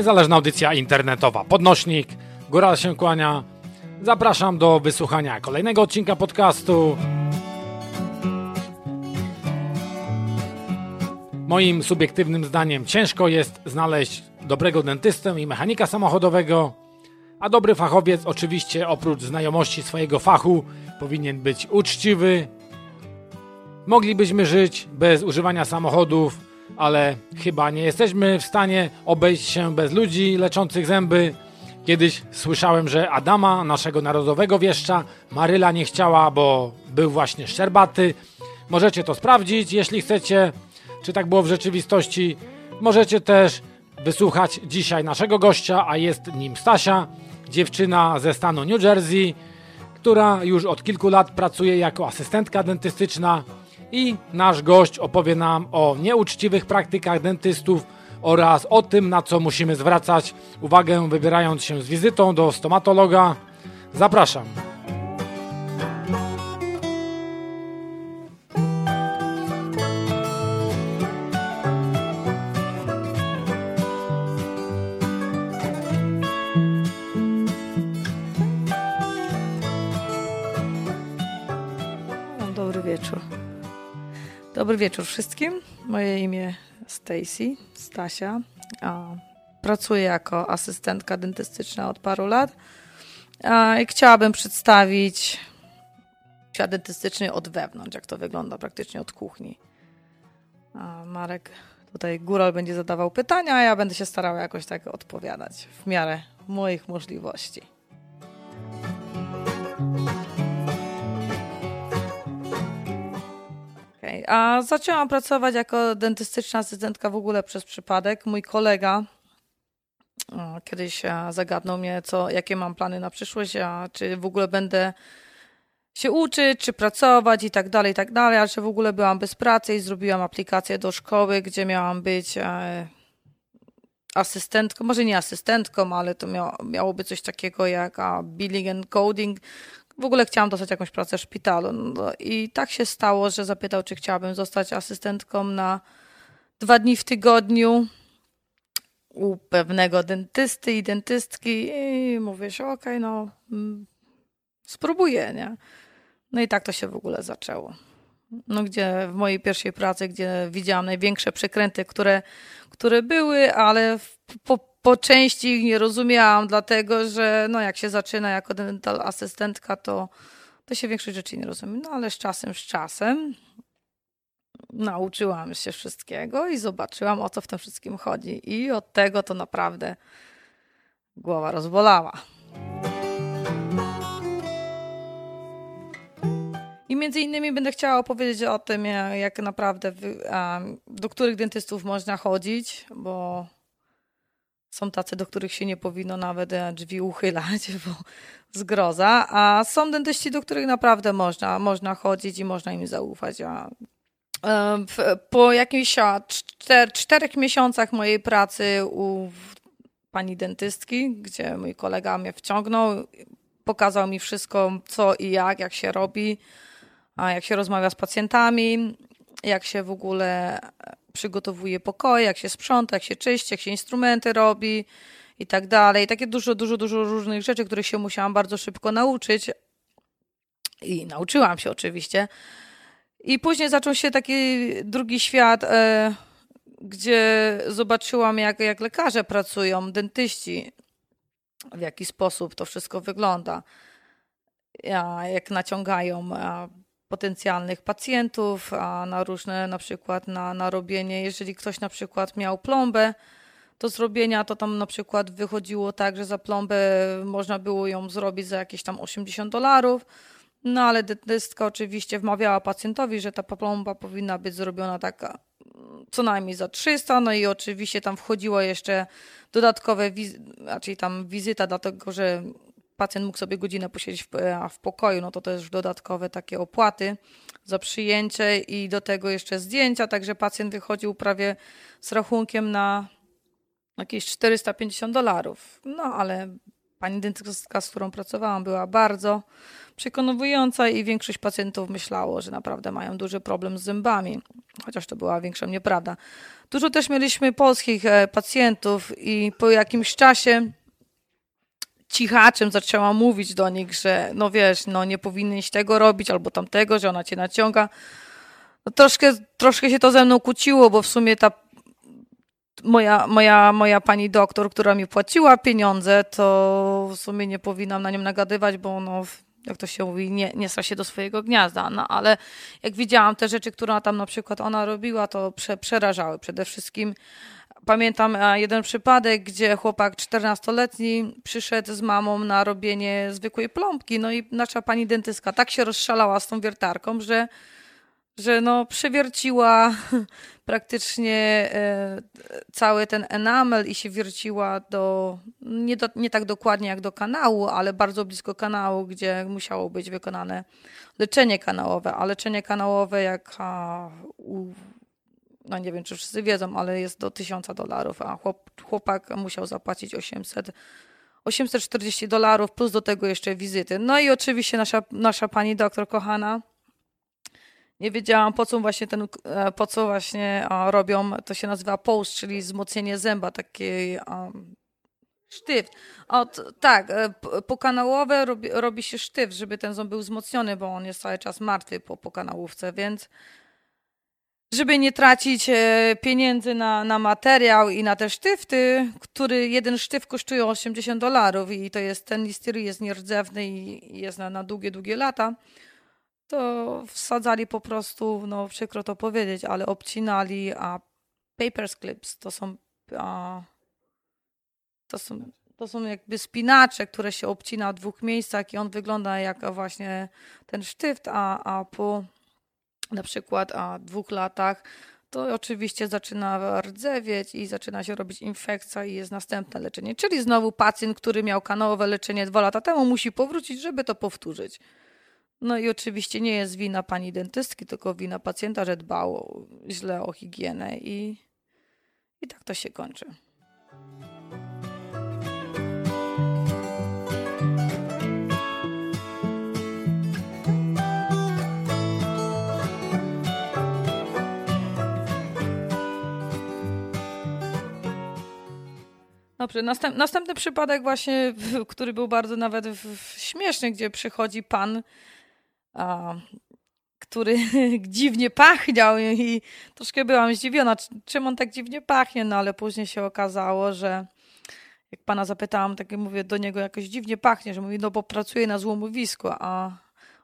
Niezależna audycja internetowa. Podnośnik. Góra się kłania. Zapraszam do wysłuchania kolejnego odcinka podcastu. Moim subiektywnym zdaniem ciężko jest znaleźć dobrego dentystę i mechanika samochodowego, a dobry fachowiec oczywiście oprócz znajomości swojego fachu powinien być uczciwy. Moglibyśmy żyć bez używania samochodów, ale chyba nie jesteśmy w stanie obejść się bez ludzi leczących zęby. Kiedyś słyszałem, że Adama, naszego narodowego wieszcza, Maryla nie chciała, bo był właśnie szczerbaty. Możecie to sprawdzić, jeśli chcecie, czy tak było w rzeczywistości. Możecie też wysłuchać dzisiaj naszego gościa, a jest nim Stasia, dziewczyna ze stanu New Jersey, która już od kilku lat pracuje jako asystentka dentystyczna i nasz gość opowie nam o nieuczciwych praktykach dentystów oraz o tym, na co musimy zwracać uwagę wybierając się z wizytą do stomatologa. Zapraszam. Dobry wieczór wszystkim. Moje imię Stacy, Stasia. Pracuję jako asystentka dentystyczna od paru lat i chciałabym przedstawić świat dentystyczny od wewnątrz, jak to wygląda praktycznie od kuchni. Marek tutaj góral będzie zadawał pytania, a ja będę się starała jakoś tak odpowiadać w miarę moich możliwości. Okej, A zaczęłam pracować jako dentystyczna asystentka w ogóle przez przypadek. Mój kolega kiedyś e, zagadnął mnie, co, jakie mam plany na przyszłość, a czy w ogóle będę się uczyć, czy pracować i tak dalej, i tak dalej, ale że w ogóle byłam bez pracy i zrobiłam aplikację do szkoły, gdzie miałam być e, asystentką, może nie asystentką, ale to miało, miałoby coś takiego jak billing and coding. W ogóle chciałam dostać jakąś pracę w szpitalu. No, I tak się stało, że zapytał, czy chciałabym zostać asystentką na dwa dni w tygodniu u pewnego dentysty i dentystki. I mówię się, okej, no mm, spróbuję, nie? No i tak to się w ogóle zaczęło. No gdzie w mojej pierwszej pracy, gdzie widziałam największe przekręty, które, które były, ale po, po części ich nie rozumiałam, dlatego że no jak się zaczyna jako dental asystentka, to, to się większość rzeczy nie rozumie. No ale z czasem, z czasem nauczyłam się wszystkiego i zobaczyłam, o co w tym wszystkim chodzi. I od tego to naprawdę głowa rozbolała. I między innymi będę chciała opowiedzieć o tym, ja- jak naprawdę do których dentystów można chodzić, bo są tacy, do których się nie powinno nawet e, drzwi uchylać, bo zgroza, a są dentyści, do których naprawdę można, można chodzić i można im zaufać. A e, po jakichś czter, czterech miesiącach mojej pracy u pani dentystki, gdzie mój kolega mnie wciągnął, pokazał mi wszystko, co i jak, jak się robi, jak się rozmawia z pacjentami, jak się w ogóle przygotowuje pokoje, jak się sprząta, jak się czyści, jak się instrumenty robi i tak dalej. Takie dużo, dużo, dużo różnych rzeczy, których się musiałam bardzo szybko nauczyć. I nauczyłam się oczywiście. I później zaczął się taki drugi świat, e, gdzie zobaczyłam, jak, jak lekarze pracują, dentyści, w jaki sposób to wszystko wygląda. Ja, jak naciągają potencjalnych pacjentów a na różne, na przykład na, na robienie, jeżeli ktoś na przykład miał plombę, do zrobienia, to tam na przykład wychodziło tak, że za plombę można było ją zrobić za jakieś tam 80 dolarów. No ale dentystka oczywiście wmawiała pacjentowi, że ta plomba powinna być zrobiona taka co najmniej za 300, no i oczywiście tam wchodziło jeszcze dodatkowe, wiz- raczej tam wizyta, dlatego że pacjent mógł sobie godzinę posiedzieć w, w pokoju, no to też dodatkowe takie opłaty za przyjęcie i do tego jeszcze zdjęcia, także pacjent wychodził prawie z rachunkiem na jakieś 450 dolarów. No ale pani dentystka, z którą pracowałam, była bardzo przekonująca i większość pacjentów myślało, że naprawdę mają duży problem z zębami, chociaż to była większa nieprawda. Dużo też mieliśmy polskich e, pacjentów i po jakimś czasie cichaczem zaczęła mówić do nich, że no wiesz, no nie powinnyś tego robić albo tamtego, że ona cię naciąga. No troszkę, troszkę się to ze mną kłóciło, bo w sumie ta moja, moja, moja pani doktor, która mi płaciła pieniądze, to w sumie nie powinnam na nią nagadywać, bo no, jak to się mówi, nie, nie się do swojego gniazda. No ale jak widziałam te rzeczy, które tam na przykład ona robiła, to prze, przerażały. Przede wszystkim pamiętam jeden przypadek, gdzie chłopak 14-letni przyszedł z mamą na robienie zwykłej plombki, no i nasza pani dentystka tak się rozszalała z tą wiertarką, że że no przewierciła praktycznie e, cały ten enamel i się wierciła do nie, do, nie tak dokładnie jak do kanału, ale bardzo blisko kanału, gdzie musiało być wykonane leczenie kanałowe, a leczenie kanałowe jak a, u, no nie wiem czy wszyscy wiedzą, ale jest do 1000 dolarów, a chłop, chłopak musiał zapłacić 800 840 dolarów plus do tego jeszcze wizyty. No i oczywiście nasza, nasza pani doktor kochana nie wiedziałam po co właśnie ten, e, po co właśnie robią, to się nazywa post, czyli wzmocnienie zęba, taki um, sztyft. Od, tak, e, pokanałowe robi, robi się sztyw, żeby ten ząb był wzmocniony, bo on jest cały czas martwy po pokanałówce, więc żeby nie tracić e, pieniędzy na, na materiał i na te sztyfty, który jeden sztyw kosztuje 80 dolarów i to jest ten listery jest nierdzewny i jest na, na długie, długie lata, to wsadzali po prostu, no przykro to powiedzieć, ale obcinali, a paper clips to są, a, to są, to są jakby spinacze, które się obcina w dwóch miejscach i on wygląda jak właśnie ten sztyft, a, a po na przykład a dwóch latach to oczywiście zaczyna rdzewieć i zaczyna się robić infekcja i jest następne leczenie. Czyli znowu pacjent, który miał kanałowe leczenie dwa lata temu, musi powrócić, żeby to powtórzyć. No i oczywiście nie jest wina pani dentystki, tylko wina pacjenta, że dbał źle o higienę i, i tak to się kończy. Dobrze, następ, następny przypadek właśnie, który był bardzo nawet śmieszny, gdzie przychodzi pan a, który dziwnie pachniał i troszkę byłam zdziwiona, czym on tak dziwnie pachnie, no ale później się okazało, że jak pana zapytałam, tak mówię do niego jakoś dziwnie pachnie, że mówi, no bo pracuje na złomowisku, a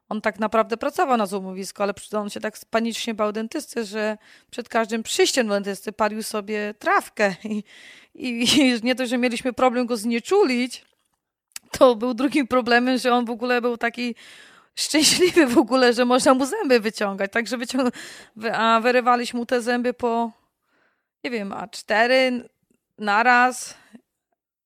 on tak naprawdę pracował na złomowisku, ale on się tak panicznie bał dentysty, że przed każdym przyjściem do dentysty palił sobie trawkę i, i, i nie to, że mieliśmy problem go znieczulić, to był drugim problemem, że on w ogóle był taki szczęśliwy w ogóle, że można mu zęby wyciągać. Także wyciąg... a wyrywaliśmy mu te zęby po, nie wiem, a cztery naraz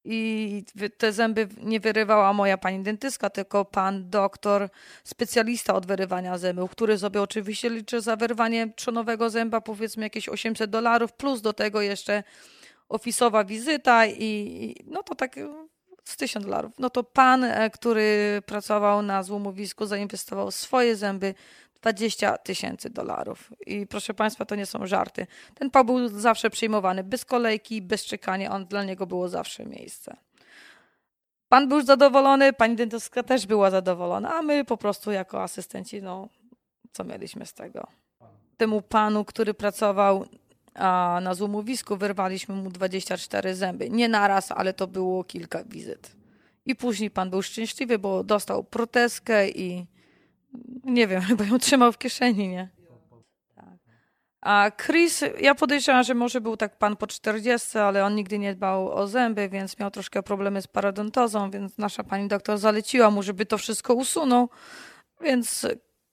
i te zęby nie wyrywała moja pani dentystka, tylko pan doktor, specjalista od wyrywania zębów, który sobie oczywiście liczy za wyrwanie trzonowego zęba powiedzmy jakieś 800 dolarów, plus do tego jeszcze ofisowa wizyta i no to tak z 1000 dolarów. No to pan, e, który pracował na złomowisku, zainwestował swoje zęby 20 tysięcy dolarów. I proszę Państwa, to nie są żarty. Ten pan był zawsze przyjmowany bez kolejki, bez czekania. On, dla niego było zawsze miejsce. Pan był zadowolony, pani dentystka też była zadowolona, a my po prostu jako asystenci, no, co mieliśmy z tego? Temu panu, który pracował a na złomowisku wyrwaliśmy mu 24 zęby. Nie naraz, ale to było kilka wizyt. I później pan był szczęśliwy, bo dostał protezkę i nie wiem, chyba ją trzymał w kieszeni, nie? Tak. A Chris, ja podejrzewam, że może był tak pan po 40, ale on nigdy nie dbał o zęby, więc miał troszkę problemy z parodontozą, więc nasza pani doktor zaleciła mu, żeby to wszystko usunął. Więc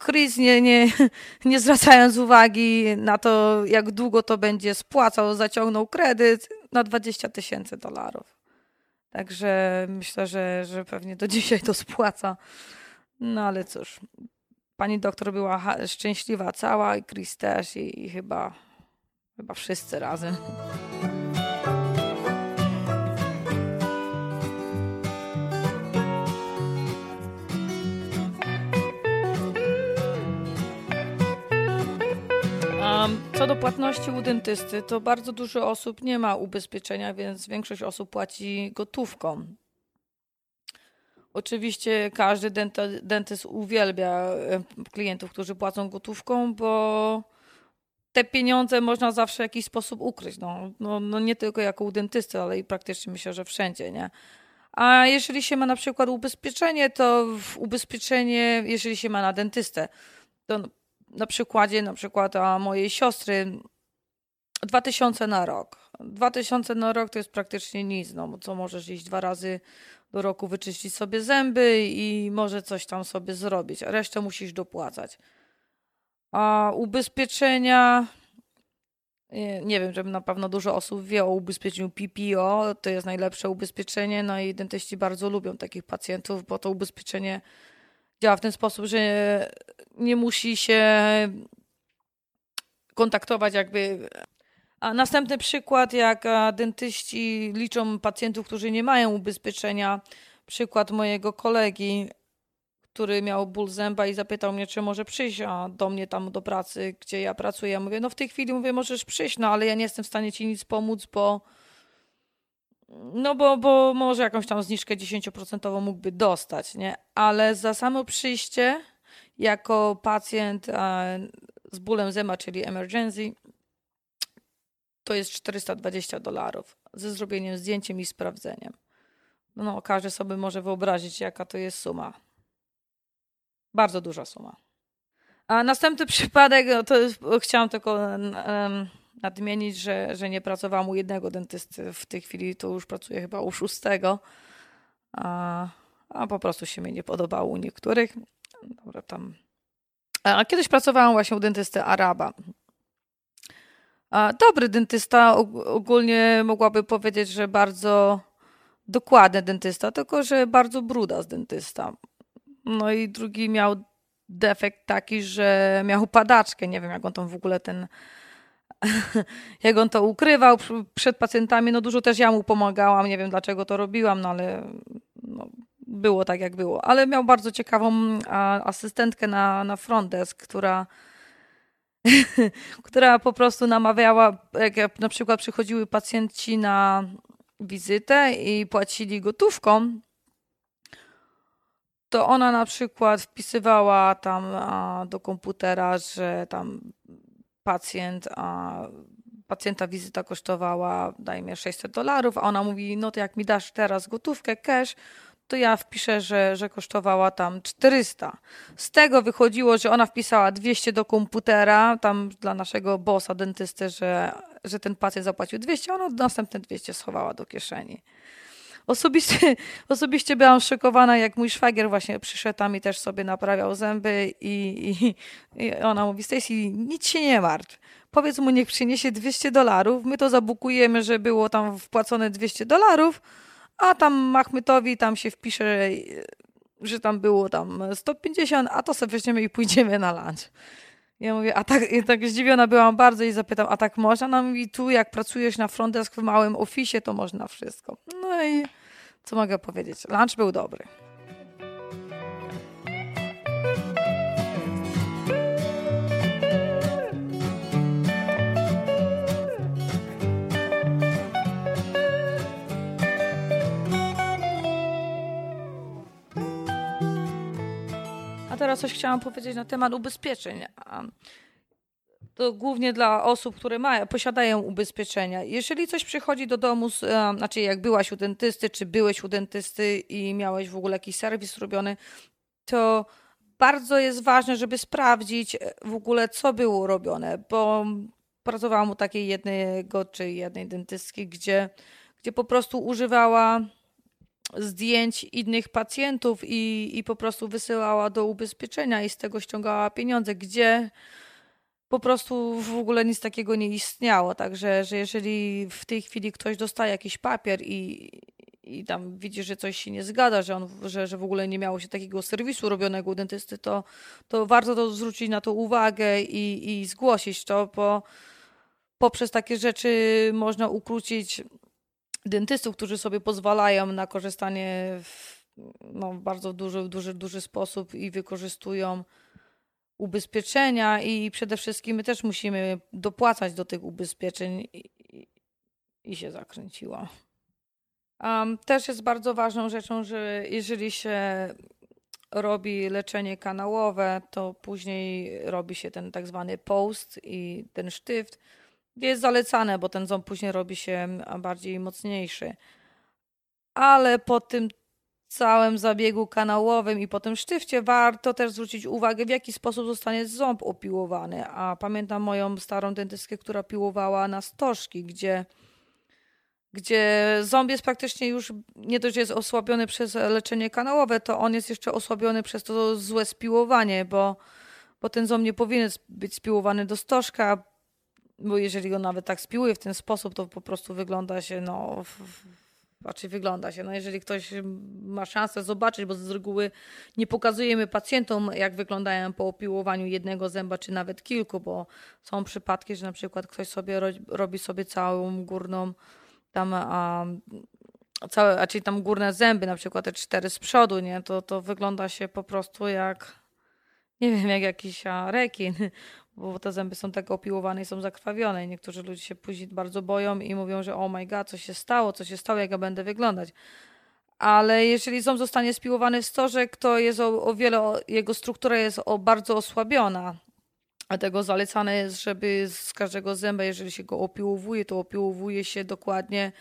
Chris, nie, nie, nie zwracając uwagi na to, jak długo to będzie spłacał, zaciągnął kredyt na 20 tysięcy dolarów. Także myślę, że, że pewnie do dzisiaj to spłaca. No ale cóż, pani doktor była szczęśliwa cała i Chris też i, i chyba, chyba wszyscy razem. Co do płatności u dentysty, to bardzo dużo osób nie ma ubezpieczenia, więc większość osób płaci gotówką. Oczywiście każdy dentyst uwielbia klientów, którzy płacą gotówką, bo te pieniądze można zawsze w jakiś sposób ukryć. No, no, no nie tylko jako u dentysty, ale i praktycznie myślę, że wszędzie, nie? A jeżeli się ma na przykład ubezpieczenie, to ubezpieczenie, jeżeli się ma na dentystę, to na przykładzie na przykład a mojej siostry 2000 na rok. 2000 na rok to jest praktycznie nic, no bo co możesz iść dwa razy do roku wyczyścić sobie zęby i może coś tam sobie zrobić, a resztę musisz dopłacać. A ubezpieczenia nie wiem, żeby na pewno dużo osób wie o ubezpieczeniu PPO, to jest najlepsze ubezpieczenie, no i dentyści bardzo lubią takich pacjentów, bo to ubezpieczenie działa w ten sposób, że nie musi się kontaktować jakby. A następny przykład, jak dentyści liczą pacjentów, którzy nie mają ubezpieczenia. Przykład mojego kolegi, który miał ból zęba i zapytał mnie, czy może przyjść do mnie tam do pracy, gdzie ja pracuję. Ja mówię, no w tej chwili mówię, możesz przyjść, no ale ja nie jestem w stanie ci nic pomóc, bo no bo, bo może jakąś tam zniżkę 10% mógłby dostać, nie? Ale za samo przyjście jako pacjent e, z bólem zęba, czyli emergency, to jest 420 dolarów ze zrobieniem zdjęciem i sprawdzeniem. No, każdy sobie może wyobrazić, jaka to jest suma. Bardzo duża suma. A następny przypadek, no to chciałam tylko nadmienić, że, że nie pracowałam u jednego dentysty. W tej chwili to już pracuję chyba u szóstego. A, a po prostu się mi nie podobało u niektórych. Dobra, tam. A kiedyś pracowałam właśnie u dentysty Araba. Dobry dentysta, ogólnie mogłaby powiedzieć, że bardzo dokładny dentysta, tylko że bardzo bruda z dentysta. No i drugi miał defekt taki, że miał padaczkę. Nie wiem, jak on tam w ogóle ten jak on to ukrywał przed pacjentami, no dużo też ja mu pomagałam, nie wiem dlaczego to robiłam, no ale no, było tak jak było. Ale miał bardzo ciekawą asystentkę na, na front desk, która która po prostu namawiała, jak na przykład przychodziły pacjenci na wizytę i płacili gotówką, to ona na przykład wpisywała tam do komputera, że tam pacjent, a pacjenta wizyta kosztowała, dajmy 600 dolarów, a ona mówi, no to jak mi dasz teraz gotówkę, cash, to ja wpiszę, że, że kosztowała tam 400. Z tego wychodziło, że ona wpisała 200 do komputera, tam dla naszego bossa, dentysty, że, że ten pacjent zapłacił 200, a ona następne 200 schowała do kieszeni. Osobiście, osobiście byłam szokowana, jak mój szwagier właśnie przyszedł tam i też sobie naprawiał zęby i, i, i ona mówi, Stacy, nic się nie martw. Powiedz mu, niech przyniesie 200 dolarów, my to zabukujemy, że było tam wpłacone 200 dolarów, a tam Mahmetowi tam się wpisze, że tam było tam 150, a to sobie weźmiemy i pójdziemy na lunch. Ja mówię, a tak, tak zdziwiona byłam bardzo i zapytam, a tak można? Ona mówi, tu jak pracujesz na front desk w małym oficie, to można wszystko. No i co mogę powiedzieć? Lunch był dobry. Teraz coś chciałam powiedzieć na temat ubezpieczeń. To głównie dla osób, które mają, posiadają ubezpieczenia. Jeżeli coś przychodzi do domu, z, znaczy jak byłaś u dentysty, czy byłeś u dentysty i miałeś w ogóle jakiś serwis robiony, to bardzo jest ważne, żeby sprawdzić w ogóle, co było robione, bo pracowałam u takiej jednego czy jednej dentystki, gdzie, gdzie po prostu używała zdjęć innych pacjentów i, i po prostu wysyłała do ubezpieczenia i z tego ściągała pieniądze, gdzie po prostu w ogóle nic takiego nie istniało. Także, że jeżeli w tej chwili ktoś dostaje jakiś papier i, i tam widzi, że coś się nie zgadza, że, on, że, że w ogóle nie miało się takiego serwisu robionego u dentysty, to, to warto to zwrócić na to uwagę i, i zgłosić to, bo poprzez takie rzeczy można ukrócić dentystów, którzy sobie pozwalają na korzystanie w no, bardzo duży, duży, duży sposób i wykorzystują ubezpieczenia i przede wszystkim my też musimy dopłacać do tych ubezpieczeń i, i, i się zakręciło. Um, też jest bardzo ważną rzeczą, że jeżeli się robi leczenie kanałowe, to później robi się ten tak zwany post i ten sztyft. Jest zalecane, bo ten ząb później robi się bardziej mocniejszy. Ale po tym całym zabiegu kanałowym i po tym sztywcie warto też zwrócić uwagę, w jaki sposób zostanie ząb opiłowany. A pamiętam moją starą dentystkę, która piłowała na stożki, gdzie gdzie ząb jest praktycznie już nie dość, że jest osłabiony przez leczenie kanałowe, to on jest jeszcze osłabiony przez to złe spiłowanie, bo, bo ten ząb nie powinien być spiłowany do stożka, bo jeżeli go nawet tak spiłuje w ten sposób, to po prostu wygląda się, no, raczej wygląda się. No, jeżeli ktoś ma szansę zobaczyć, bo z reguły nie pokazujemy pacjentom, jak wyglądają po opiłowaniu jednego zęba, czy nawet kilku, bo są przypadki, że na przykład ktoś sobie robi sobie całą górną tam a, całe, a czyli tam górne zęby, na przykład te cztery z przodu, nie, to, to wygląda się po prostu jak nie wiem, jak jakiś rekin, bo te zęby są tak opiłowane i są zakrwawione i niektórzy ludzie się później bardzo boją i mówią, że oh my god, co się stało, co się stało, jak ja będę wyglądać. Ale jeżeli ząb zostanie spiłowany w stożek, to jest o, o wiele, jego struktura jest o, bardzo osłabiona. Dlatego zalecane jest, żeby z każdego zęba, jeżeli się go opiłowuje, to opiłowuje się dokładnie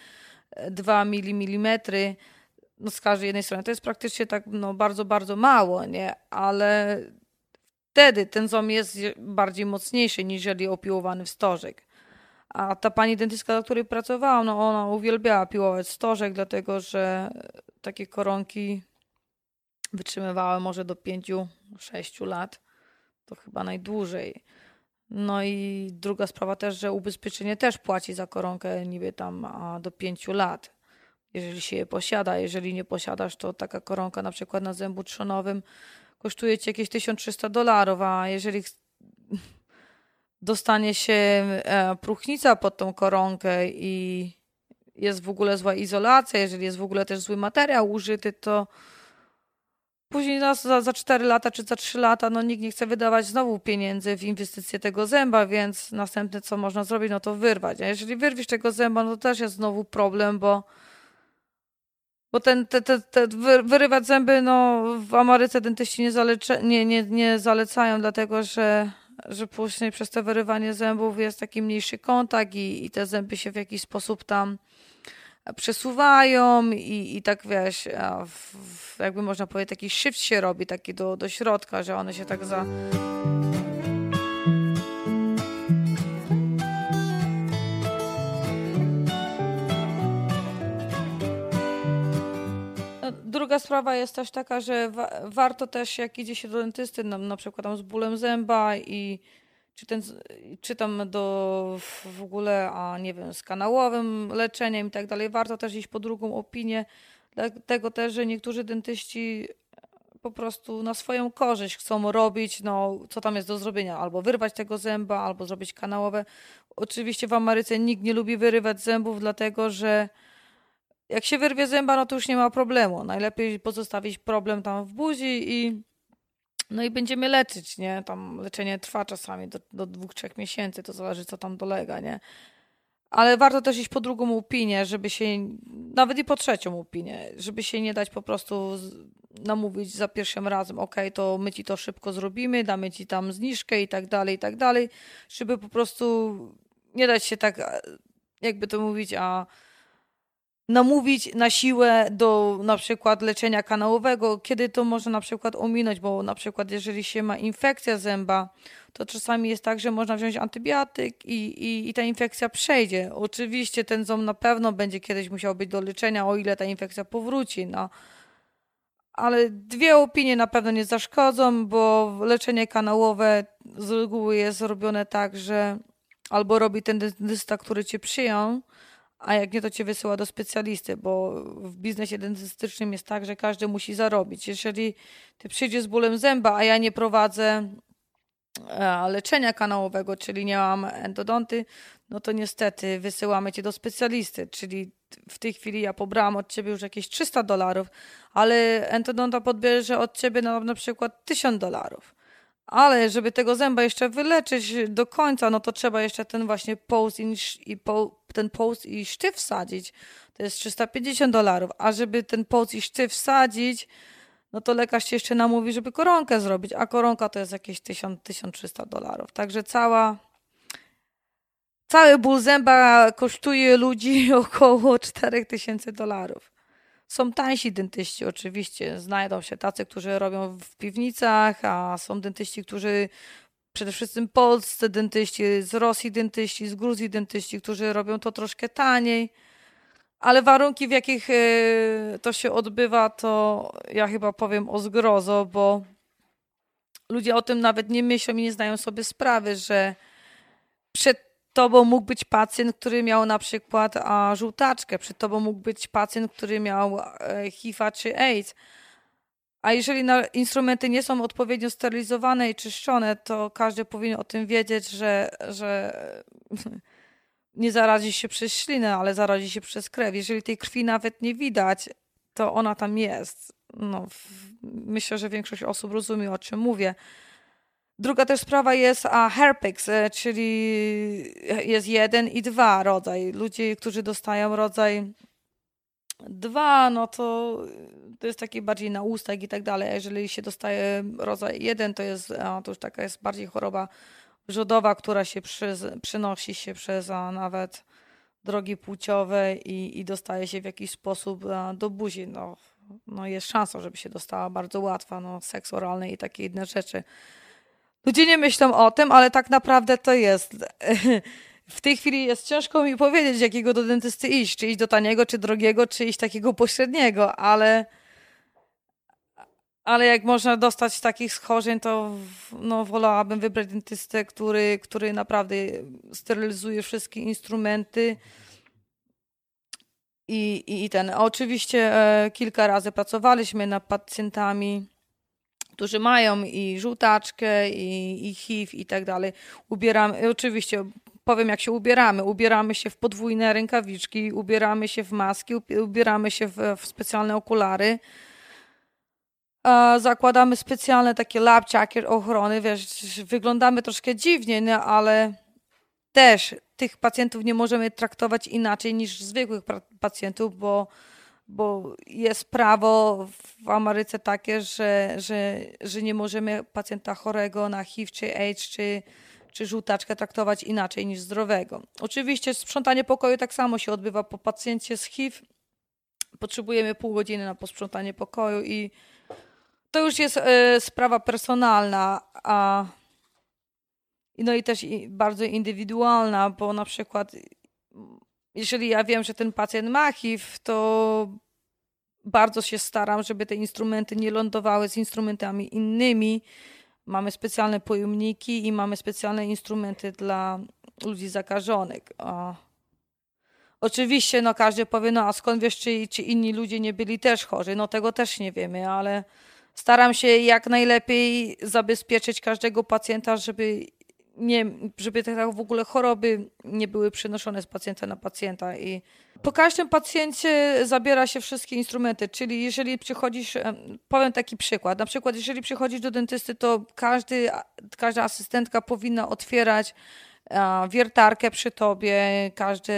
2 mm no z każdej jednej strony. To jest praktycznie tak no, bardzo, bardzo mało, nie? Ale wtedy ten ząb jest bardziej mocniejszy niż opiłowany w stożek. A ta pani dentystka, do której pracowałam, no ona uwielbiała piłować stożek, dlatego że takie koronki wytrzymywały może do 5-6 lat to chyba najdłużej. No i druga sprawa też, że ubezpieczenie też płaci za koronkę niby tam do pięciu lat, jeżeli się je posiada. Jeżeli nie posiadasz, to taka koronka na przykład na zębu trzonowym kosztuje ci jakieś 1300 dolarów, a jeżeli dostanie się e, próchnica pod tą koronkę i jest w ogóle zła izolacja, jeżeli jest w ogóle też zły materiał użyty, to Później za, za 4 lata czy za 3 lata no, nikt nie chce wydawać znowu pieniędzy w inwestycję tego zęba, więc następne co można zrobić, no to wyrwać. A jeżeli wyrwisz tego zęba, no to też jest znowu problem, bo bo ten, te, te, te wyrywać zęby, no w Ameryce dentyści nie, zaleca, nie, nie, nie zalecają, dlatego że, że później przez to wyrywanie zębów jest taki mniejszy kontakt i, i te zęby się w jakiś sposób tam przesuwają i, i tak wiesz, jakby można powiedzieć, taki shift się robi taki do, do środka, że one się tak za... druga sprawa jest też taka, że wa warto też, jak idzie się do dentysty, na, na przykład tam z bólem zęba i czy, ten, czy tam do w ogóle, a nie wiem, z kanałowym leczeniem i tak dalej. Warto też iść po drugą opinię, dlatego też, że niektórzy dentyści po prostu na swoją korzyść chcą robić, no co tam jest do zrobienia, albo wyrwać tego zęba, albo zrobić kanałowe. Oczywiście w Ameryce nikt nie lubi wyrywać zębów, dlatego że jak się wyrwie zęba, no to już nie ma problemu. Najlepiej pozostawić problem tam w buzi i no i będziemy leczyć, nie? Tam leczenie trwa czasami do, do dwóch, trzech miesięcy, to zależy co tam dolega, nie? Ale warto też iść po drugą opinię, żeby się, nawet i po trzecią opinię, żeby się nie dać po prostu namówić za pierwszym razem, ok, to my ci to szybko zrobimy, damy ci tam zniżkę i tak dalej, i tak dalej, żeby po prostu nie dać się tak, jakby to mówić, a namówić na siłę do na przykład leczenia kanałowego, kiedy to można na przykład ominąć, bo na przykład jeżeli się ma infekcja zęba, to czasami jest tak, że można wziąć antybiotyk i, i, i ta infekcja przejdzie. Oczywiście ten ząb na pewno będzie kiedyś musiał być do leczenia, o ile ta infekcja powróci. No. Ale dwie opinie na pewno nie zaszkodzą, bo leczenie kanałowe z reguły jest robione tak, że albo robi ten dentysta, który cię przyjął, a jak nie, to cię wysyła do specjalisty, bo w biznesie dentystycznym jest tak, że każdy musi zarobić. Jeżeli ty przyjdziesz z bólem zęba, a ja nie prowadzę e, leczenia kanałowego, czyli nie mam endodonty, no to niestety wysyłamy cię do specjalisty, czyli w tej chwili ja pobrałam od ciebie już jakieś 300 dolarów, ale endodonta podbierze od ciebie na, na przykład 1000 dolarów. Ale żeby tego zęba jeszcze wyleczyć do końca, no to trzeba jeszcze ten właśnie post i, po, ten post i sztyw wsadzić. To jest 350 dolarów. A żeby ten post i sztyw wsadzić, no to lekarz ci jeszcze namówi, żeby koronkę zrobić, a koronka to jest jakieś 1000-1300 dolarów. Także cała cały ból zęba kosztuje ludzi około 4000 dolarów. Są tańsi dentyści, oczywiście. Znajdą się tacy, którzy robią w piwnicach, a są dentyści, którzy przede wszystkim polscy dentyści, z Rosji dentyści, z Gruzji dentyści, którzy robią to troszkę taniej. Ale warunki, w jakich e, to się odbywa, to ja chyba powiem o zgrozo, bo ludzie o tym nawet nie myślą i nie zdają sobie sprawy, że przed tobą mógł być pacjent, który miał na przykład a, żółtaczkę, przed tobą mógł być pacjent, który miał e, HIV czy AIDS. A jeżeli na, instrumenty nie są odpowiednio sterylizowane i czyszczone, to każdy powinien o tym wiedzieć, że, że nie zarazi się przez ślinę, ale zarazi się przez krew. Jeżeli tej krwi nawet nie widać, to ona tam jest. No, myślę, że większość osób rozumie, o czym mówię. Druga też sprawa jest a herpes, e, czyli jest jeden i dwa rodzaj. Ludzie, którzy dostają rodzaj dwa, no to to jest taki bardziej na ustach i tak dalej. Jeżeli się dostaje rodzaj jeden, to jest to już taka jest bardziej choroba wrzodowa, która się przy, przynosi się przez a, nawet drogi płciowe i, i dostaje się w jakiś sposób a, do buzi. No, no jest szansa, żeby się dostała bardzo łatwa, no seks oralny i takie inne rzeczy. Ludzie nie myślą o tym, ale tak naprawdę to jest. W tej chwili jest ciężko mi powiedzieć, jakiego do dentysty iść. Czy iść do taniego, czy drogiego, czy iść takiego pośredniego, ale ale jak można dostać takich schorzeń, to no, wolałabym wybrać dentystę, który, który naprawdę sterylizuje wszystkie instrumenty. I, i, i ten. Oczywiście e, kilka razy pracowaliśmy nad pacjentami którzy mają i żółtaczkę, i, i HIV i tak dalej. Ubieramy, oczywiście powiem jak się ubieramy. Ubieramy się w podwójne rękawiczki, ubieramy się w maski, ubieramy się w, w specjalne okulary. Zakładamy specjalne takie lab ochrony, wiesz, wyglądamy troszkę dziwnie, no, ale też tych pacjentów nie możemy traktować inaczej niż zwykłych pacjentów, bo bo jest prawo w Ameryce takie, że, że, że nie możemy pacjenta chorego na HIV czy AIDS czy, czy żółtaczkę traktować inaczej niż zdrowego. Oczywiście sprzątanie pokoju tak samo się odbywa po pacjencie z HIV. Potrzebujemy pół godziny na posprzątanie pokoju i to już jest y, sprawa personalna, a no i też bardzo indywidualna, bo na przykład jeżeli ja wiem, że ten pacjent ma HIV, to bardzo się staram, żeby te instrumenty nie lądowały z instrumentami innymi. Mamy specjalne pojemniki i mamy specjalne instrumenty dla ludzi zakażonych. O. Oczywiście, no każdy powie, no a skąd wiesz, czy, czy inni ludzie nie byli też chorzy? No tego też nie wiemy, ale staram się jak najlepiej zabezpieczyć każdego pacjenta, żeby nie, żeby tak w ogóle choroby nie były przenoszone z pacjenta na pacjenta. I po każdym pacjencie zabiera się wszystkie instrumenty, czyli jeżeli przychodzisz, powiem taki przykład, na przykład jeżeli przychodzisz do dentysty, to każdy, każda asystentka powinna otwierać wiertarkę przy tobie, każdy,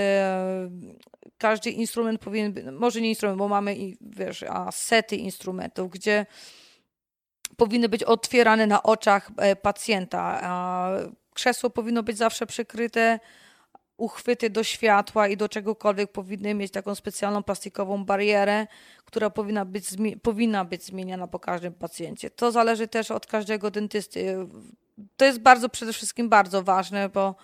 każdy instrument powinien, może nie instrument, bo mamy wiesz, sety instrumentów, gdzie powinny być otwierane na oczach e, pacjenta krzesło powinno być zawsze przykryte, uchwyty do światła i do czegokolwiek powinny mieć taką specjalną plastikową barierę, która powinna być, powinna być zmieniana po każdym pacjencie. To zależy też od każdego dentysty. To jest bardzo przede wszystkim bardzo ważne, bo,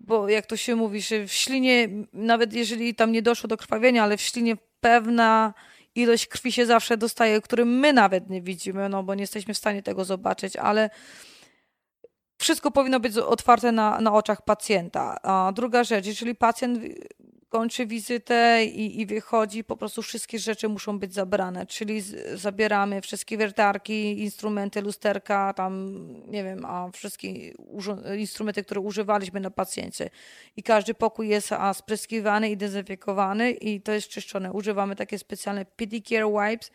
bo jak to się mówi, że w ślinie, nawet jeżeli tam nie doszło do krwawienia, ale w ślinie pewna ilość krwi się zawsze dostaje, którym my nawet nie widzimy, no bo nie jesteśmy w stanie tego zobaczyć, ale wszystko powinno być otwarte na, na oczach pacjenta. A druga rzecz, jeżeli pacjent kończy wizytę i, i wychodzi, po prostu wszystkie rzeczy muszą być zabrane, czyli z, zabieramy wszystkie wiertarki, instrumenty, lusterka, tam nie wiem, a wszystkie instrumenty, które używaliśmy na pacjencie. I każdy pokój jest a, spryskiwany i dezynfekowany i to jest czyszczone. Używamy takie specjalne pedicure wipes,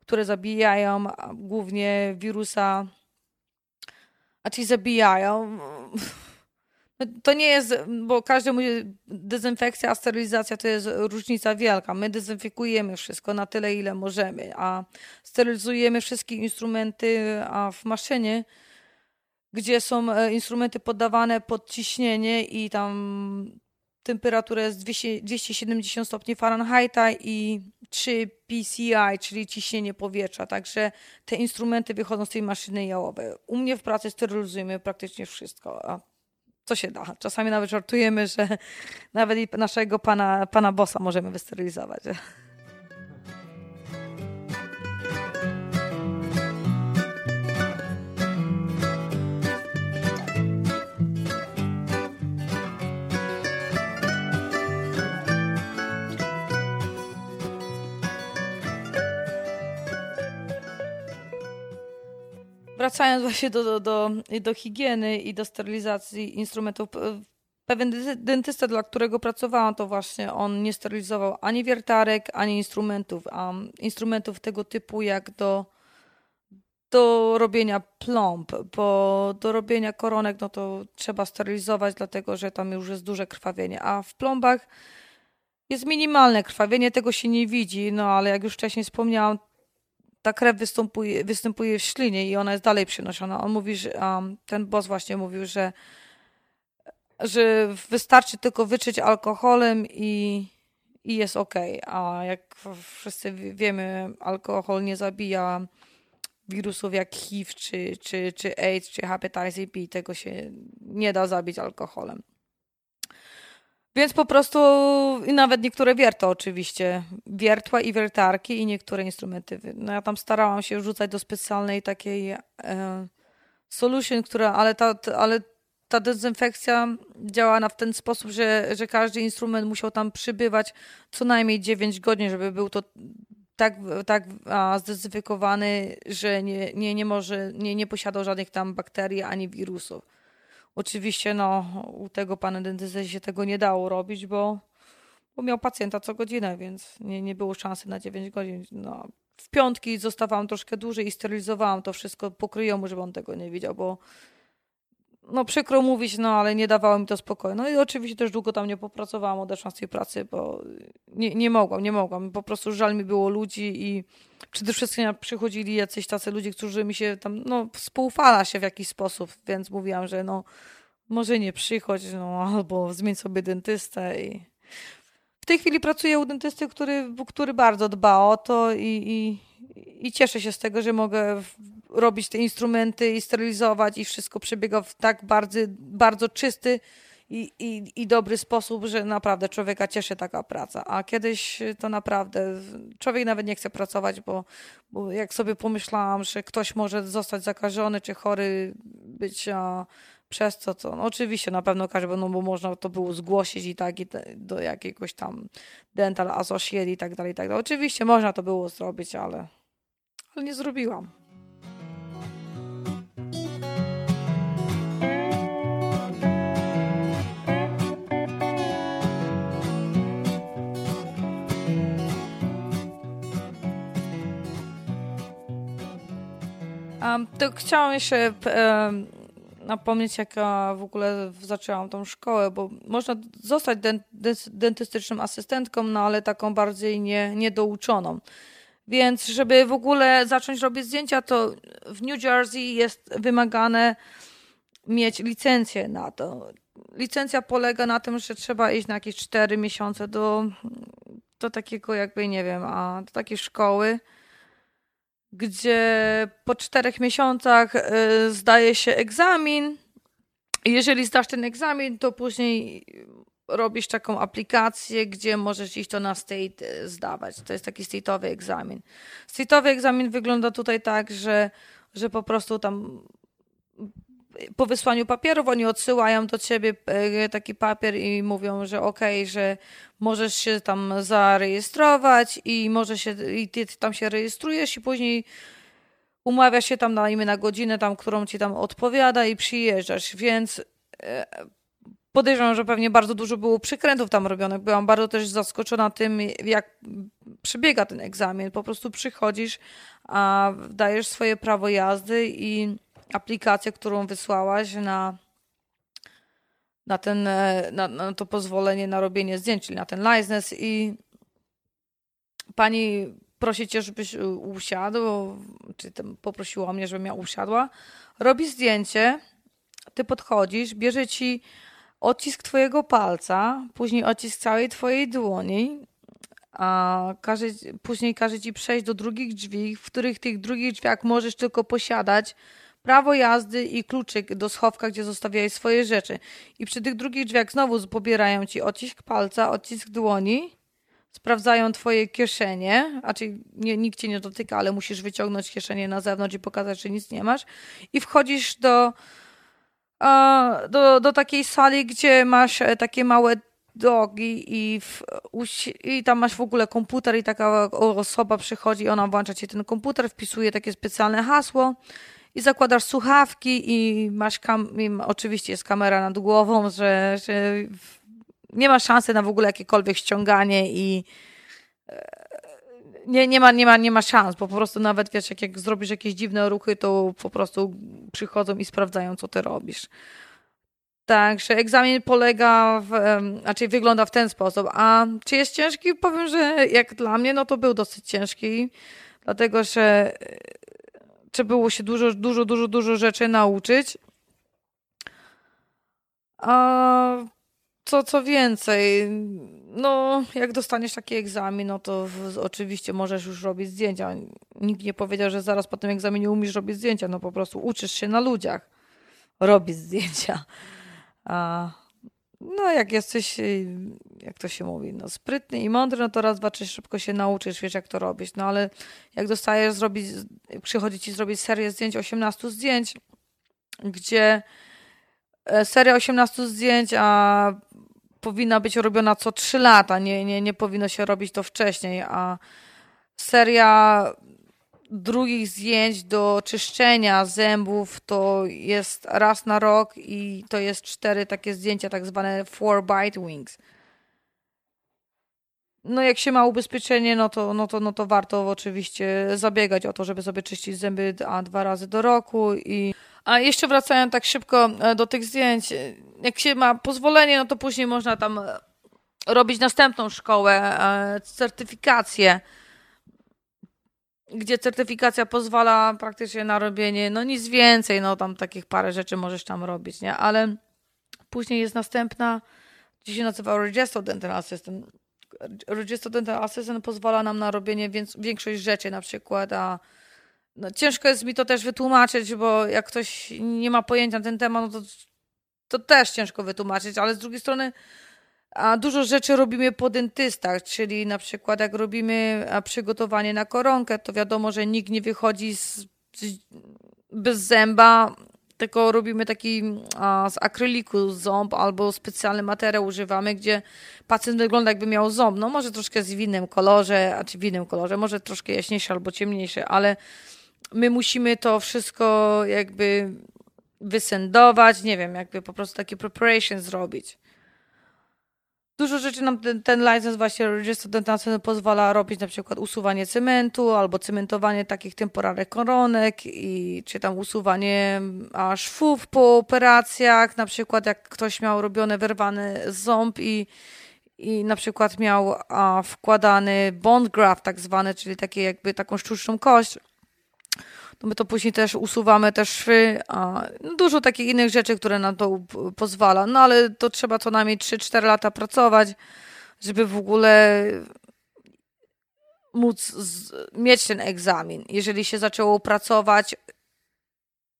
które zabijają głównie wirusa a ci zabijają. No, to nie jest, bo każdy mówi, dezynfekcja, a sterylizacja to jest różnica wielka. My dezynfekujemy wszystko na tyle, ile możemy, a sterylizujemy wszystkie instrumenty w maszynie, gdzie są e, instrumenty poddawane pod ciśnienie i tam temperatura jest 200, 270 stopni Fahrenheita i 3 PCI, czyli ciśnienie powietrza. Także te instrumenty wychodzą z tej maszyny jałowej. U mnie w pracy sterylizujemy praktycznie wszystko. A co się da? Czasami nawet żartujemy, że nawet naszego pana, pana bossa możemy wysterylizować. Wracając właśnie do, do, do, do higieny i do sterylizacji instrumentów, pewien dentysta, dla którego pracowałam, to właśnie on nie sterylizował ani wiertarek, ani instrumentów, a instrumentów tego typu jak do, do robienia plomb, bo do robienia koronek no to trzeba sterylizować, dlatego że tam już jest duże krwawienie, a w plombach jest minimalne krwawienie, tego się nie widzi, no ale jak już wcześniej wspomniałam, ta krew występuje, występuje w ślinie i ona jest dalej przenoszona. On mówi, że um, ten boss właśnie mówił, że, że wystarczy tylko wyczyć alkoholem i, i jest ok. A jak wszyscy wiemy, alkohol nie zabija wirusów jak HIV, czy, czy, czy AIDS, czy hepatitis B. Tego się nie da zabić alkoholem. Więc po prostu i nawet niektóre wiertła oczywiście, wiertła i wiertarki i niektóre instrumenty. No ja tam starałam się wrzucać do specjalnej takiej e, solution, która, ale ta, ale ta dezynfekcja działa w ten sposób, że, że każdy instrument musiał tam przybywać co najmniej 9 godzin, żeby był to tak, tak a, zdezynfekowany, że nie, nie, nie, może, nie, nie posiadał żadnych tam bakterii ani wirusów. Oczywiście no, u tego pana dentysty się tego nie dało robić, bo, bo miał pacjenta co godzinę, więc nie, nie było szansy na 9 godzin. No, w piątki zostawałam troszkę dłużej i sterylizowałam to wszystko pokryjomu, żeby on tego nie widział, bo no przykro mówić, no ale nie dawało mi to spokoju. No i oczywiście też długo tam nie popracowałam, odeszłam z tej pracy, bo nie, nie mogłam, nie mogłam. Po prostu żal mi było ludzi i przede wszystkim przychodzili jacyś tacy ludzie, którzy mi się tam, no współfala się w jakiś sposób, więc mówiłam, że no może nie przychodź, no albo zmień sobie dentystę i w tej chwili pracuję u dentysty, który, który bardzo dba o to i, i, i cieszę się z tego, że mogę robić te instrumenty i sterylizować i wszystko przebiega w tak bardzo, bardzo czysty i, i, i dobry sposób, że naprawdę człowieka cieszy taka praca. A kiedyś to naprawdę człowiek nawet nie chce pracować, bo, bo jak sobie pomyślałam, że ktoś może zostać zakażony czy chory być a, przez to, co no oczywiście na pewno każdy, no bo można to było zgłosić i tak i te, do jakiegoś tam dental associate i tak dalej, i tak dalej. Oczywiście można to było zrobić, ale, ale nie zrobiłam. Um, to chciałam jeszcze um, napomnieć, jak w ogóle zaczęłam tą szkołę, bo można zostać dentystycznym asystentką, no ale taką bardziej nie, niedouczoną. Więc żeby w ogóle zacząć robić zdjęcia, to w New Jersey jest wymagane mieć licencję na to. licencja polega na tym, że trzeba iść na jakieś 4 miesiące do, do takiego jakby, nie wiem, a do takiej szkoły, gdzie po czterech miesiącach y, zdaje się egzamin. Jeżeli zdasz ten egzamin, to później robisz taką aplikację, gdzie możesz iść to na state y, zdawać. To jest taki state'owy egzamin. State'owy egzamin wygląda tutaj tak, że, że po prostu tam po wysłaniu papierów oni odsyłają do ciebie e, taki papier i mówią, że okej, okay, że możesz się tam zarejestrować i może się i ty tam się rejestrujesz i później umawiasz się tam na imię na godzinę tam, którą ci tam odpowiada i przyjeżdżasz, więc e, podejrzewam, że pewnie bardzo dużo było przykrętów tam robionych. Byłam bardzo też zaskoczona tym, jak przebiega ten egzamin. Po prostu przychodzisz, a dajesz swoje prawo jazdy i aplikację, którą wysłałaś na, na, ten, e, na, na to pozwolenie na robienie zdjęć, czyli na ten license. I pani prosi cię, żebyś usiadł, czy tam poprosiła mnie, żebym ja usiadła, robi zdjęcie, ty podchodzisz, bierze ci odcisk twojego palca, później odcisk całej twojej dłoni, a każe, później każe ci przejść do drugich drzwi, w których tych drugich drzwiach możesz tylko posiadać prawo jazdy i kluczyk do schowka, gdzie zostawiałeś swoje rzeczy. I przy tych drugich drzwiach znowu pobierają ci odcisk palca, odcisk dłoni, sprawdzają twoje kieszenie, a czyli nie, nikt cię nie dotyka, ale musisz wyciągnąć kieszenie na zewnątrz i pokazać, że nic nie masz. I wchodzisz do, do, do takiej sali, gdzie masz e, takie małe dogi i, w, i tam masz w ogóle komputer i taka osoba przychodzi, ona włącza ci ten komputer, wpisuje takie specjalne hasło i zakładasz słuchawki i masz kam- i oczywiście jest kamera nad głową, że, że nie ma szansy na w ogóle jakiekolwiek ściąganie i e, nie, nie, ma, nie, ma, nie ma szans, po prostu nawet wiesz, jak, jak zrobisz jakieś dziwne ruchy, to po prostu przychodzą i sprawdzają, co ty robisz. Także egzamin polega, w, znaczy wygląda w ten sposób. A czy jest ciężki? Powiem, że jak dla mnie, no to był dosyć ciężki, dlatego że trzeba było się dużo, dużo, dużo, dużo rzeczy nauczyć. A co, co więcej, no jak dostaniesz taki egzamin, no to w, oczywiście możesz już robić zdjęcia. Nikt nie powiedział, że zaraz po tym egzaminie umiesz robić zdjęcia, no po prostu uczysz się na ludziach robić zdjęcia. A, no jak jesteś, jak to się mówi, no sprytny i mądry, no to raz, dwa, trzy szybko się nauczysz, wiesz jak to robić. No ale jak dostajesz zrobić, przychodzi ci zrobić serię zdjęć, 18 zdjęć, gdzie e, seria 18 zdjęć, a powinna być robiona co 3 lata, nie, nie, nie powinno się robić to wcześniej, a seria drugich zdjęć do czyszczenia zębów to jest raz na rok i to jest cztery takie zdjęcia, tak zwane four bite wings. No jak się ma ubezpieczenie, no to, no to, no to warto oczywiście zabiegać o to, żeby sobie czyścić zęby a dwa razy do roku i a jeszcze wracając tak szybko e, do tych zdjęć, jak się ma pozwolenie, no to później można tam robić następną szkołę, e, certyfikację gdzie certyfikacja pozwala praktycznie na robienie, no nic więcej, no tam takich parę rzeczy możesz tam robić, nie? Ale później jest następna, gdzie się nazywa Register Dental Assistant. Register Dental Assistant pozwala nam na robienie więc, większość rzeczy, na przykład, a no, ciężko jest mi to też wytłumaczyć, bo jak ktoś nie ma pojęcia na ten temat, no to, to też ciężko wytłumaczyć, ale z drugiej strony a dużo rzeczy robimy po dentystach, czyli na przykład jak robimy przygotowanie na koronkę, to wiadomo, że nikt nie wychodzi z, z, bez zęba, tylko robimy taki a, z akryliku ząb albo specjalny materiał używamy, gdzie pacjent wygląda jakby miał ząb. No może troszkę z w innym kolorze, a czy w innym kolorze, może troszkę jaśniejszy albo ciemniejszy, ale my musimy to wszystko jakby wysendować, nie wiem, jakby po prostu takie preparation zrobić. Dużo rzeczy nam ten, ten license właśnie Register pozwala robić, na przykład usuwanie cementu albo cementowanie takich temporalnych koronek i czy tam usuwanie szwów po operacjach, na przykład jak ktoś miał robione wyrwany ząb i, i na przykład miał a, wkładany bone graft tak zwany, czyli takie jakby taką sztuczną kość, no my to później też usuwamy też szwy, a no dużo takich innych rzeczy, które nam to pozwala. No ale to trzeba co najmniej 3-4 lata pracować, żeby w ogóle móc z, mieć ten egzamin. Jeżeli się zaczęło pracować,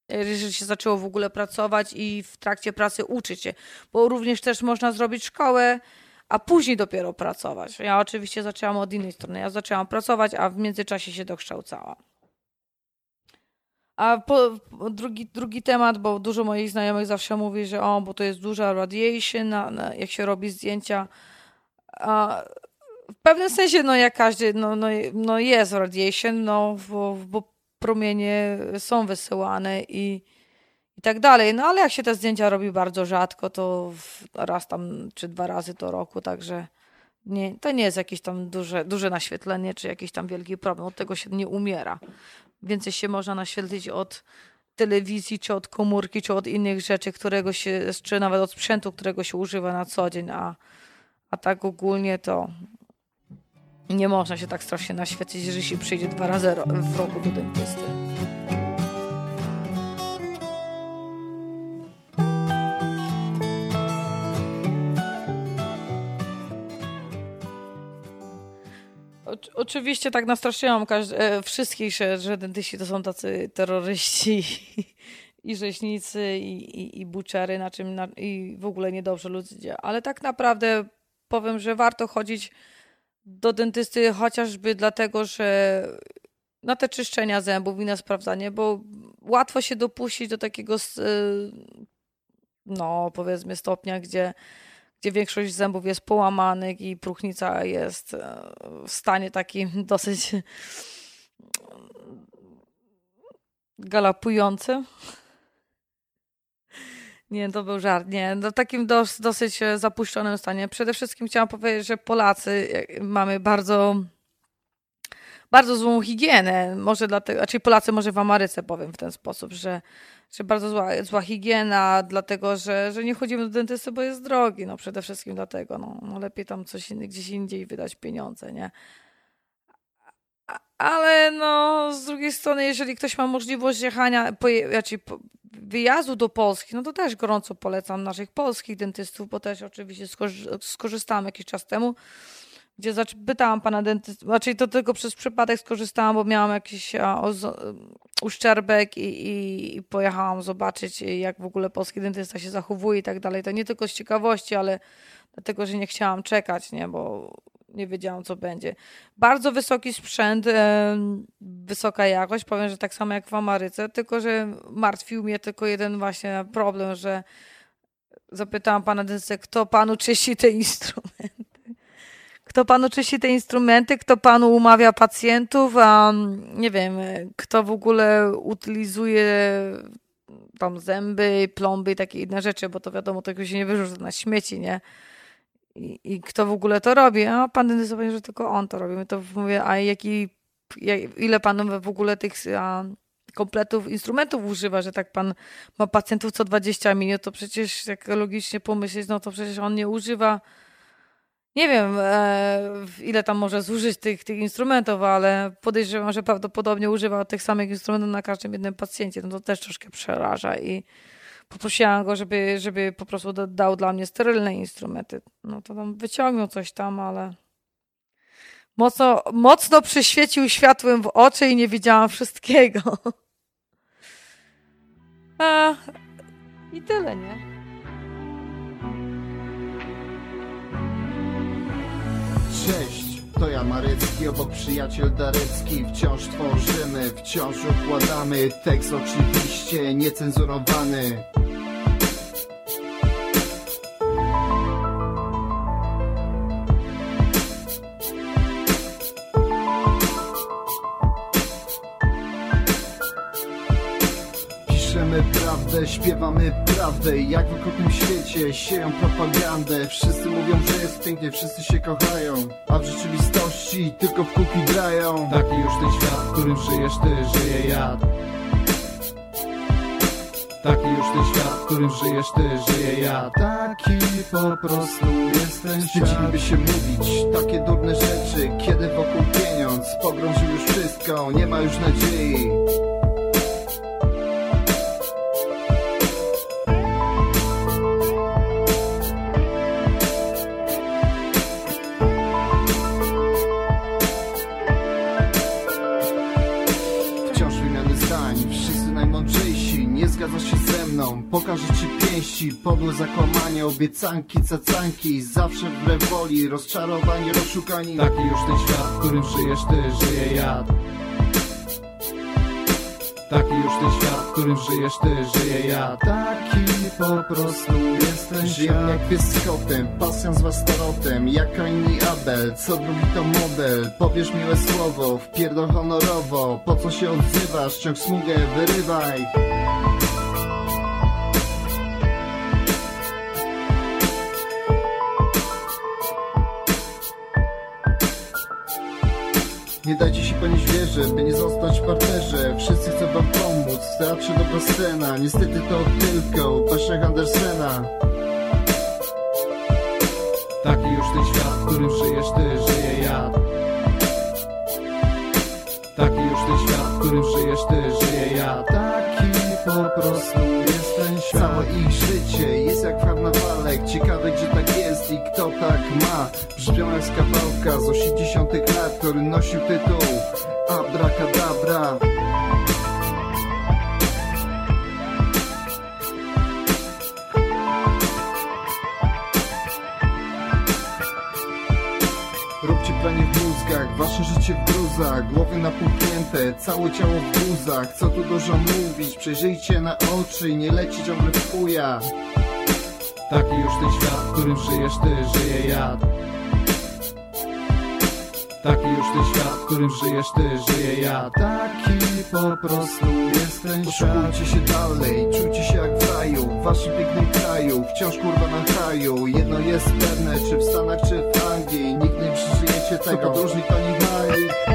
jeżeli się zaczęło w ogóle pracować i w trakcie pracy uczyć się, bo również też można zrobić szkołę, a później dopiero pracować. Ja oczywiście zaczęłam od innej strony. Ja zaczęłam pracować, a w międzyczasie się dokształcałam. A po, drugi, drugi temat, bo dużo moich znajomych zawsze mówi, że o, bo to jest duża radiation, na, na, jak się robi zdjęcia. A w pewnym sensie, no jak każdy, no, no, no jest radiation, no, bo, bo promienie są wysyłane i, i tak dalej. No ale jak się te zdjęcia robi bardzo rzadko, to raz tam czy dwa razy do roku, także nie, to nie jest jakieś tam duże, duże naświetlenie, czy jakiś tam wielki problem. Od tego się nie umiera. Więcej się można naświetlić od telewizji, czy od komórki, czy od innych rzeczy, którego się, czy nawet od sprzętu, którego się używa na co dzień, a, a tak ogólnie to nie można się tak strasznie naświetlić, że się przyjdzie dwa razy w roku do dentysty. Oczywiście tak nastraszyłam e, wszystkich, że, że dentyści to są tacy terroryści i rzeźnicy i, i, i na czym na, i w ogóle niedobrze ludzie. Ale tak naprawdę powiem, że warto chodzić do dentysty chociażby dlatego, że na te czyszczenia zębów i na sprawdzanie, bo łatwo się dopuścić do takiego no powiedzmy stopnia, gdzie gdzie większość zębów jest połamanych i próchnica jest e, w stanie takim dosyć galapującym. Nie, to był żart. Nie, w takim dos, dosyć zapuszczonym stanie. Przede wszystkim chciałam powiedzieć, że Polacy e, mamy bardzo bardzo złą higienę. Może dlatego, znaczy Polacy może w Ameryce powiem w ten sposób, że że bardzo zła, zła higiena, dlatego że, że nie chodzimy do dentysty, bo jest drogi. No przede wszystkim dlatego. No, no lepiej tam coś gdzieś indziej wydać pieniądze, nie? Ale no, z drugiej strony, jeżeli ktoś ma możliwość jechania, poje, znaczy wyjazdu do Polski, no to też gorąco polecam naszych polskich dentystów, bo też oczywiście skorzystałam jakiś czas temu gdzie pytałam pana dentysty, znaczy to tylko przez przypadek skorzystałam, bo miałam jakiś uszczerbek i, i, i, pojechałam zobaczyć, jak w ogóle polski dentysta się zachowuje i tak dalej. To nie tylko z ciekawości, ale dlatego, że nie chciałam czekać, nie, bo nie wiedziałam, co będzie. Bardzo wysoki sprzęt, e, wysoka jakość, powiem, że tak samo jak w Ameryce, tylko, że martwił mnie tylko jeden właśnie problem, że zapytałam pana dentystę, kto panu czyści te instrumenty kto panu czyści te instrumenty, kto panu umawia pacjentów, a nie wiem, kto w ogóle utylizuje tam zęby, plomby i takie inne rzeczy, bo to wiadomo, tego się nie wyrzuca na śmieci, nie? I, i kto w ogóle to robi? A pan dentysta powie, że tylko on to robi. My to mówię, a jaki, jak, ile pan w ogóle tych a, kompletów, instrumentów używa, że tak pan ma pacjentów co 20 minut, to przecież jak logicznie pomyśleć, no to przecież on nie używa nie wiem, e, ile tam może zużyć tych, tych instrumentów, ale podejrzewam, że prawdopodobnie używa tych samych instrumentów na każdym jednym pacjencie. No to też troszkę przeraża i poprosiłam go, żeby, żeby po prostu dał dla mnie sterylne instrumenty. No to tam wyciągnął coś tam, ale mocno, mocno przyświecił światłem w oczy i nie widziałam wszystkiego. A, I tyle, nie? Cześć, to ja Marecki, obok przyjaciel Darecki. Wciąż tworzymy, wciąż układamy Tekst oczywiście niecenzurowany prawdę, śpiewamy prawdę. Jak w okropnym świecie sieją propagandę. Wszyscy mówią, że jest pięknie, wszyscy się kochają A w rzeczywistości tylko w kuki grają. Taki już ten świat, w którym żyjesz ty, żyję ja. Taki już ten świat, w którym żyjesz ty, żyję ja. Taki po prostu jest ten świat. By się mówić takie durne rzeczy Kiedy wokół pieniądz pogrążył już wszystko Nie ma już nadziei pięści Podłe zakłamanie, obiecanki, cacanki. Zawsze wbrew woli, rozczarowani, rozszukani. Taki już ten świat, w którym żyjesz ty, żyję ja Taki już ten świat, w którym żyjesz ty, żyję ja Taki po prostu jest ten Żyjemy świat. jak pies z kotem, pasją z was starotem Jak Kain i Abel, co drugi to model. Powiesz miłe słowo, wpierdol honorowo. Po co się odzywasz, ciąg smugę wyrywaj Nie dajcie się ponieść wierze, by nie zostać w parterze. Wszyscy chcą wam pomóc, teatrze dobra scena. Niestety to tylko Peszek Andersena. Taki już ten świat, w którym żyjesz ty, żyję ja. Taki już ten świat, w którym żyjesz ty, żyję ja. Taki po prostu jest Całe ich życie jest jak karnawalek Ciekawe gdzie tak jest i kto tak ma. Brzmią jak z kawałka z 80 lat Który nosił tytuł Abracadabra wasze życie w gruzach Głowy napuchnięte, całe ciało w guzach Co tu dużo mówić, przejrzyjcie na oczy Nie leci ciągle w chuja. Taki już ten świat, w którym żyjesz ty, żyję ja. Taki już ten świat, w którym żyjesz ty, żyję ja. Taki po prostu jest ten świat. Poszukujcie się dalej, czujcie się jak w raju W waszym pięknym kraju, wciąż kurwa na kraju. Jedno jest pewne, czy w Stanach, czy w Anglii. Nikt nie przeżyjecie tego, podróżnik to nie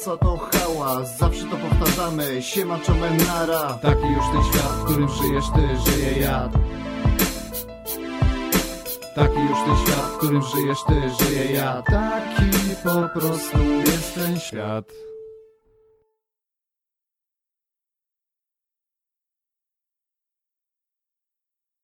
kasa to hałas Zawsze to powtarzamy, siema czomenara Taki już ten świat, w którym żyjesz ty, żyję ja Taki już ten świat, w którym żyjesz ty, żyję ja Taki po prostu jest ten świat